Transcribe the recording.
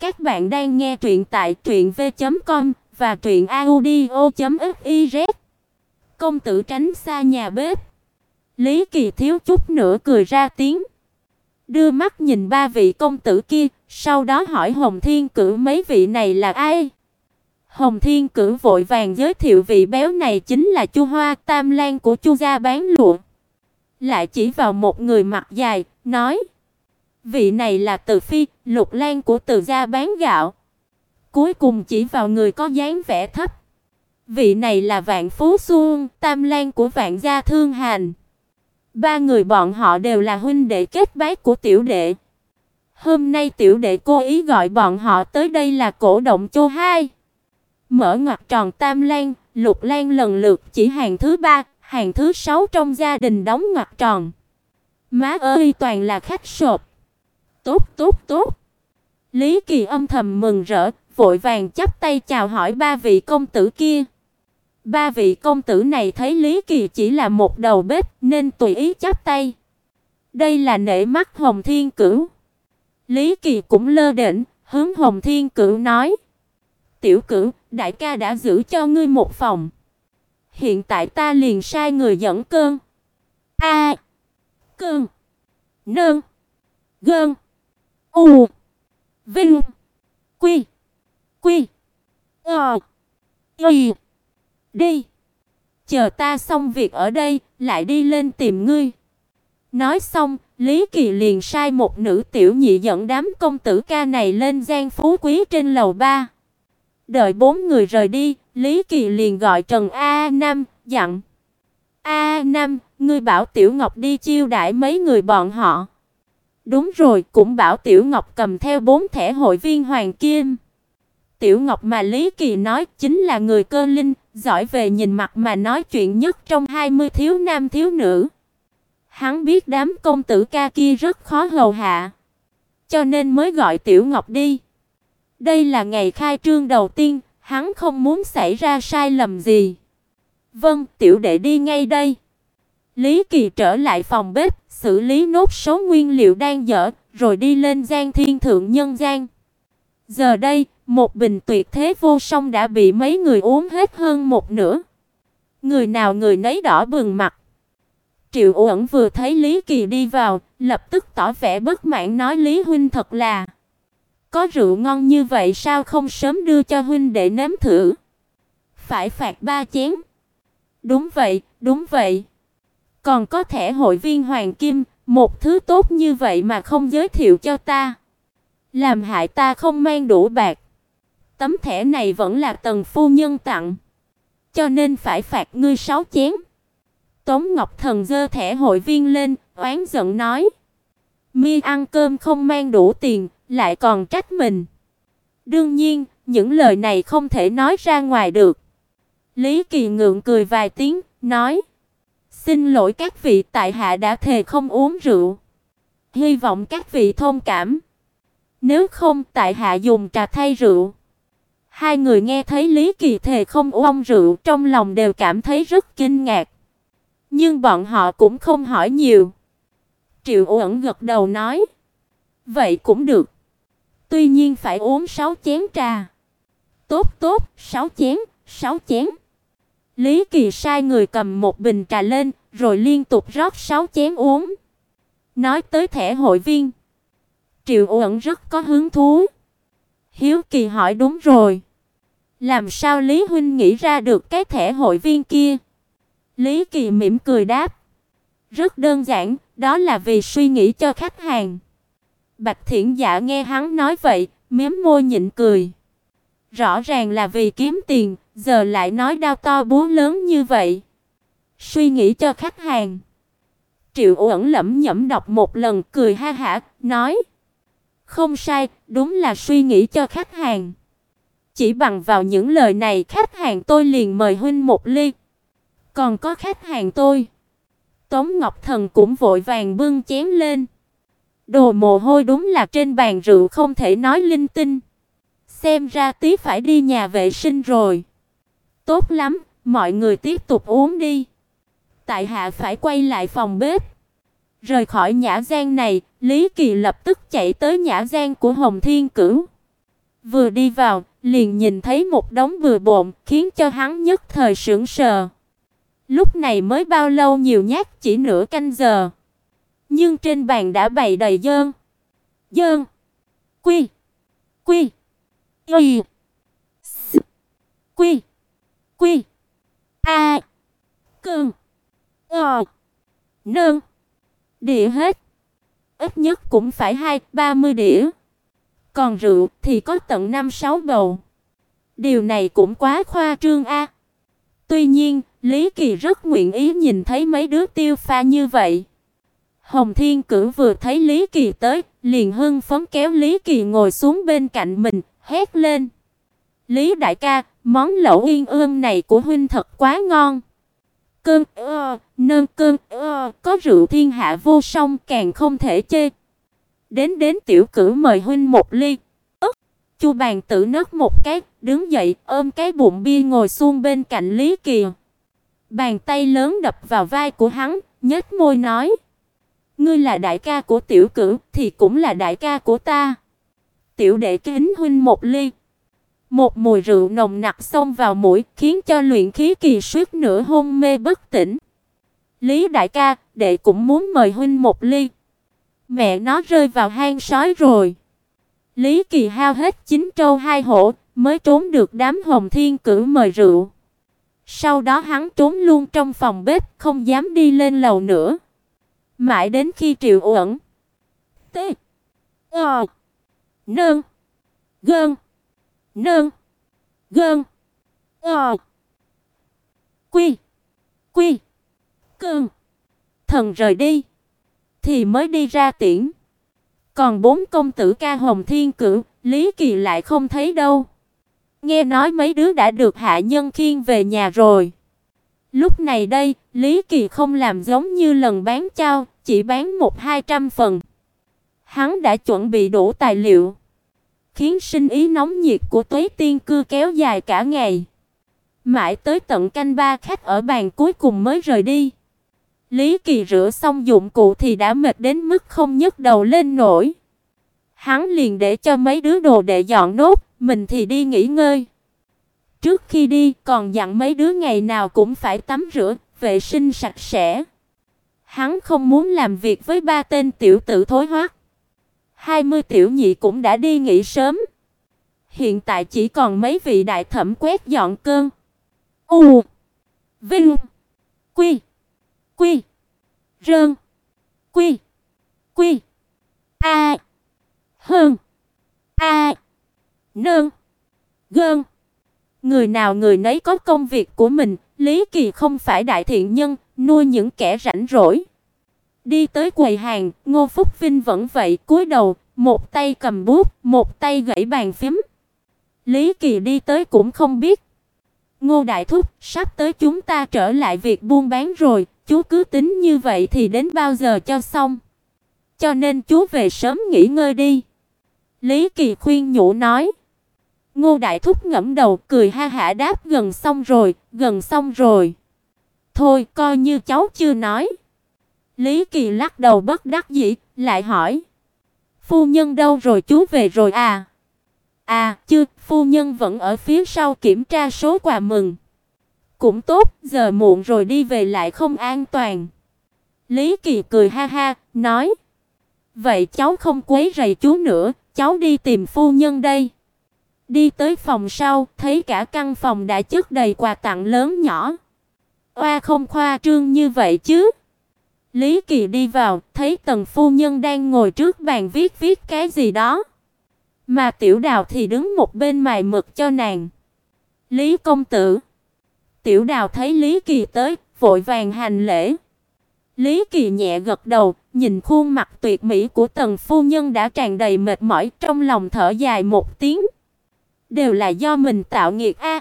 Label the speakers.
Speaker 1: Các bạn đang nghe truyện tại truyệnv.com và truyệnaudio.fiz. Công tử tránh xa nhà bếp. Lý Kỳ thiếu chút nữa cười ra tiếng. Đưa mắt nhìn ba vị công tử kia, sau đó hỏi Hồng Thiên Cửu mấy vị này là ai? Hồng Thiên Cửu vội vàng giới thiệu vị béo này chính là Chu Hoa Tam Lan của Chu gia bán lụa. Lại chỉ vào một người mặt dài, nói: Vị này là Từ Phi, Lục Lan của Từ gia bán gạo. Cuối cùng chỉ vào người có dáng vẻ thấp. Vị này là Vạn Phú Xuân, Tam Lan của Vạn gia Thương Hành. Ba người bọn họ đều là huynh đệ kết bái của tiểu đệ. Hôm nay tiểu đệ cố ý gọi bọn họ tới đây là cổ động cho hai. Mở ngoặc tròn Tam Lan, Lục Lan lần lượt chỉ hàng thứ ba, hàng thứ sáu trong gia đình đóng ngoặc tròn. Má ơi toàn là khách sộp. Tốt tốt tốt. Lý Kỳ âm thầm mừng rỡ, vội vàng chắp tay chào hỏi ba vị công tử kia. Ba vị công tử này thấy Lý Kỳ chỉ là một đầu bếp nên tùy ý chắp tay. Đây là nể mắt Hồng Thiên Cửu. Lý Kỳ cũng lơ đễnh, hướng Hồng Thiên Cửu nói: "Tiểu Cửu, đại ca đã giữ cho ngươi một phòng. Hiện tại ta liền sai người dẫn cơn. A, cơn, nương, gơn, u, vinh, quy, quy, ờ, y, đi. Chờ ta xong việc ở đây, lại đi lên tìm ngươi." Nói xong, Lý Kỳ liền sai một nữ tiểu nhị dẫn đám công tử ca này lên gian phú quý trên lầu ba. Đợi bốn người rời đi, Lý Kỳ liền gọi Trần A Nam, dặn: "A Nam, ngươi bảo Tiểu Ngọc đi chiêu đãi mấy người bọn họ." Đúng rồi, cũng bảo Tiểu Ngọc cầm theo bốn thẻ hội viên hoàng kim. Tiểu Ngọc mà Lý Kỳ nói chính là người cơ linh, giỏi về nhìn mặt mà nói chuyện nhất trong 20 thiếu nam thiếu nữ. Hắn biết đám công tử ca kia rất khó hầu hạ, cho nên mới gọi Tiểu Ngọc đi. Đây là ngày khai trương đầu tiên, hắn không muốn xảy ra sai lầm gì. Vâng, tiểu đệ đi ngay đây. Lý Kỳ trở lại phòng bếp, xử lý nốt số nguyên liệu đang dở, rồi đi lên Giang thiên thượng nhân gian. Giờ đây, một bình tuyệt thế vô song đã bị mấy người uống hết hơn một nửa. Người nào người nấy đỏ bừng mặt. Triệu Uẩn vừa thấy Lý Kỳ đi vào, lập tức tỏ vẻ bất mãn nói Lý huynh thật là có rượu ngon như vậy sao không sớm đưa cho huynh để nếm thử? Phải phạt ba chén. Đúng vậy, đúng vậy. Còn có thẻ hội viên hoàng kim, một thứ tốt như vậy mà không giới thiệu cho ta. Làm hại ta không mang đủ bạc. Tấm thẻ này vẫn là tần phu nhân tặng, cho nên phải phạt ngươi sáu chén. Tống Ngọc Thần giơ thẻ hội viên lên, oán giận nói: "Mi ăn cơm không mang đủ tiền, lại còn trách mình." Đương nhiên, những lời này không thể nói ra ngoài được. Lý Kỳ ngượng cười vài tiếng, nói: "Xin lỗi các vị, tại hạ đã thề không uống rượu. Hy vọng các vị thông cảm. Nếu không, tại hạ dùng trà thay rượu." Hai người nghe thấy Lý Kỳ thề không uống rượu, trong lòng đều cảm thấy rất kinh ngạc. Nhưng bọn họ cũng không hỏi nhiều. Triệu Uẩn gật đầu nói: "Vậy cũng được. Tuy nhiên phải uống 6 chén trà." "Tốt tốt, 6 chén, 6 chén." Lý Kỳ sai người cầm một bình trà lên, rồi liên tục rót 6 chén uống. Nói tới thẻ hội viên, Triệu Uẩn rất có hứng thú. Hiếu Kỳ hỏi đúng rồi, làm sao Lý huynh nghĩ ra được cái thẻ hội viên kia? Lý Kỳ mỉm cười đáp, rất đơn giản, đó là vì suy nghĩ cho khách hàng. Bạch Thiển Dạ nghe hắn nói vậy, mím môi nhịn cười. Rõ ràng là vì kiếm tiền, giờ lại nói đau to búa lớn như vậy. Suy nghĩ cho khách hàng. Triệu Uẩn lẩm nhẩm đọc một lần cười ha hả, nói: "Không sai, đúng là suy nghĩ cho khách hàng." Chỉ bằng vào những lời này, khách hàng tôi liền mời huynh một ly. Còn có khách hàng tôi. Tống Ngọc Thần cũng vội vàng bưng chén lên. Đồ mồ hôi đúng là trên bàn rượu không thể nói linh tinh. Xem ra tí phải đi nhà vệ sinh rồi. Tốt lắm, mọi người tiếp tục uống đi. Tại hạ phải quay lại phòng bếp. Rời khỏi nhã gian này, Lý Kỳ lập tức chạy tới nhã gian của Hồng Thiên Cửu. Vừa đi vào, liền nhìn thấy một đống bừa bộn, khiến cho hắn nhất thời sững sờ. Lúc này mới bao lâu nhiều nhát chỉ nửa canh giờ. Nhưng trên bàn đã bày đầy dơn. Dơn. Quy. Quy. Y. S. Quy. Quy. A. Cường. Ờ. Nương. Đĩa hết. Ít nhất cũng phải hai ba mươi đĩa. Còn rượu thì có tận năm sáu bầu. Điều này cũng quá khoa trương a. Tuy nhiên, Lý Kỳ rất nguyện ý nhìn thấy mấy đứa tiêu pha như vậy. Hồng Thiên Cử vừa thấy Lý Kỳ tới, liền hưng phấn kéo Lý Kỳ ngồi xuống bên cạnh mình, hét lên: "Lý đại ca, món lẩu yên ương này của huynh thật quá ngon." cơm ơ, nơm cơm ơ, có rượu thiên hạ vô song càng không thể chê. Đến đến tiểu cử mời huynh một ly. Ức. Chu bàn tử nấc một cái, đứng dậy, ôm cái bụng bia ngồi xuống bên cạnh Lý Kỳ. Bàn tay lớn đập vào vai của hắn, nhếch môi nói: "Ngươi là đại ca của tiểu cử thì cũng là đại ca của ta. Tiểu đệ kính huynh một ly." Một mùi rượu nồng nặc xông vào mũi, khiến cho luyện khí kỳ suýt nửa hôn mê bất tỉnh. "Lý đại ca, đệ cũng muốn mời huynh một ly." Mẹ nó rơi vào hang sói rồi. Lý Kỳ hao hết chín trâu hai hổ mới trốn được đám Hồng Thiên cử mời rượu. Sau đó hắn trốn luôn trong phòng bếp, không dám đi lên lầu nữa. Mãi đến khi Triệu Uẩn T Ờ Nương. Gơn. Nương. Gơn. Ờ. Quy. Quy. Cơn. Thần rời đi. Thì mới đi ra tiễn. Còn bốn công tử ca Hồng Thiên cử Lý Kỳ lại không thấy đâu. Nghe nói mấy đứa đã được hạ nhân khiêng về nhà rồi. Lúc này đây, Lý Kỳ không làm giống như lần bán trao, chỉ bán một hai trăm phần. Hắn đã chuẩn bị đủ tài liệu, khiến sinh ý nóng nhiệt của Tuế Tiên cư kéo dài cả ngày. Mãi tới tận canh ba khách ở bàn cuối cùng mới rời đi. Lý Kỳ rửa xong dụng cụ thì đã mệt đến mức không nhấc đầu lên nổi. Hắn liền để cho mấy đứa đồ đệ dọn nốt, mình thì đi nghỉ ngơi. Trước khi đi còn dặn mấy đứa ngày nào cũng phải tắm rửa, vệ sinh sạch sẽ. Hắn không muốn làm việc với ba tên tiểu tử thối hoắc. 20 tiểu nhị cũng đã đi nghỉ sớm. Hiện tại chỉ còn mấy vị đại thẩm quét dọn cơn. U Vinh Quy Quy. Rơn. Quy. Quy. A. Hơn. A. Nương. Gơn. Người nào người nấy có công việc của mình, Lý Kỳ không phải đại thiện nhân, nuôi những kẻ rảnh rỗi. Đi tới quầy hàng, Ngô Phúc Vinh vẫn vậy, cúi đầu, một tay cầm bút, một tay gãy bàn phím. Lý Kỳ đi tới cũng không biết. Ngô đại thúc, sắp tới chúng ta trở lại việc buôn bán rồi, chú cứ tính như vậy thì đến bao giờ cho xong. Cho nên chú về sớm nghỉ ngơi đi." Lý Kỳ khuyên nhủ nói. Ngô Đại Thúc ngẫm đầu cười ha hả đáp gần xong rồi, gần xong rồi. Thôi coi như cháu chưa nói. Lý Kỳ lắc đầu bất đắc dĩ, lại hỏi. Phu nhân đâu rồi chú về rồi à? À, chưa, phu nhân vẫn ở phía sau kiểm tra số quà mừng. Cũng tốt, giờ muộn rồi đi về lại không an toàn. Lý Kỳ cười ha ha, nói: "Vậy cháu không quấy rầy chú nữa, cháu đi tìm phu nhân đây." Đi tới phòng sau, thấy cả căn phòng đã chất đầy quà tặng lớn nhỏ. Oa không khoa trương như vậy chứ? Lý Kỳ đi vào, thấy Tần phu nhân đang ngồi trước bàn viết viết cái gì đó. Mà Tiểu Đào thì đứng một bên mài mực cho nàng. "Lý công tử." Tiểu Đào thấy Lý Kỳ tới, vội vàng hành lễ. Lý Kỳ nhẹ gật đầu, nhìn khuôn mặt tuyệt mỹ của Tần phu nhân đã tràn đầy mệt mỏi, trong lòng thở dài một tiếng. Đều là do mình tạo nghiệt a.